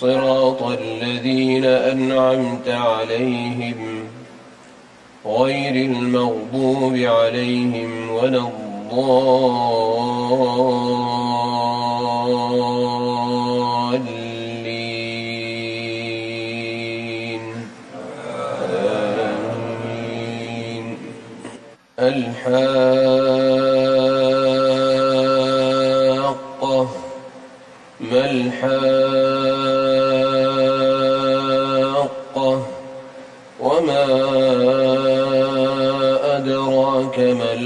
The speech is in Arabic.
صراط الذين أنعمت عليهم غير المغضوب عليهم ولا الضالين. آمين. الحاقة. ما الحاقة؟